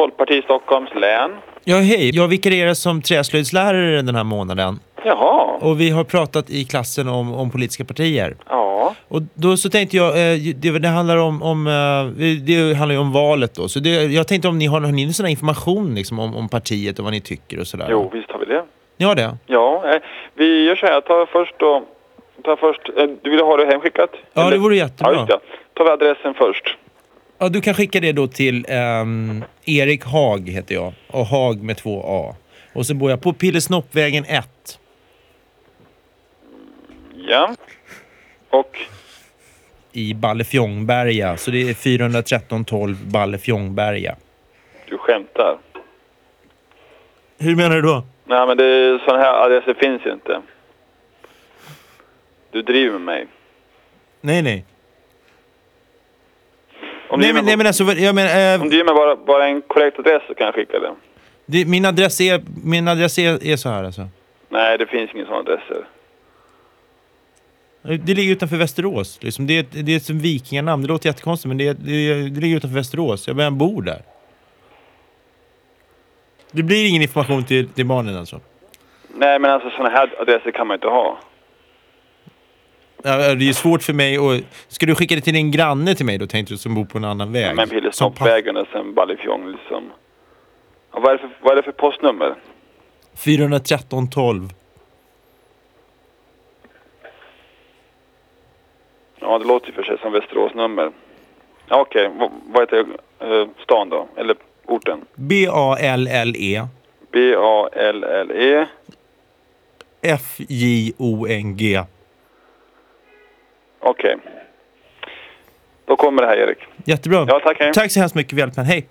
Folkparti Stockholms län. Ja, hej. Jag vikarierar som träslöjdslärare den här månaden. Jaha. Och vi har pratat i klassen om, om politiska partier. Ja. Och då så tänkte jag, eh, det, det handlar om, om eh, det handlar ju om valet då. Så det, jag tänkte om ni har, har ni någon sån här information liksom, om, om partiet och vad ni tycker och sådär? Jo, visst har vi det. Ni har det? Ja, eh, vi gör så här. Ta först då... Ta först... Du vill ha det hemskickat? Ja, Eller? det vore jättebra. Ja, just det. Tar vi adressen först. Ja, du kan skicka det då till ehm, Erik Hag heter jag. Och Hag med två A. Och så bor jag på Pillesnoppvägen 1. Ja. Och... I Ballefjongberga. Så det är 413 12 Ballefjongberga. Du skämtar. Hur menar du då? Nej, men det, sådana här adresser finns ju inte. Du driver med mig. Nej, nej. Om Nej men, nej, men alltså, jag menar, eh, om du ger mig bara, bara en korrekt adress så kan jag skicka det. det, min adress, är, min adress är, är så här alltså. Nej, det finns ingen sån adresser. Det ligger utanför Västerås. Liksom. Det, är, det är som vikinganamn. Det låter jättekonstigt men det, det, det ligger utanför Västerås. Jag bara bor där. Det blir ingen information till, till barnen alltså? Nej, men alltså sådana här adresser kan man inte ha. Ja, Det är svårt för mig att... Ska du skicka det till din granne till mig då tänkte du som bor på en annan väg? Men Som Pillesnoppvägen och sen Ballifjong liksom. Ja, vad, är för, vad är det för postnummer? pa- 413 12. Ja, det låter ju för sig som Västeråsnummer. Ja, okej. V- vad heter uh, stan då? Eller orten? B-A-L-L-E B-A-L-L-E. F-J-O-N-G. Okej. Då kommer det här, Erik. Jättebra. Ja, tack, hej. Tack så hemskt mycket för hjälpen. Hej!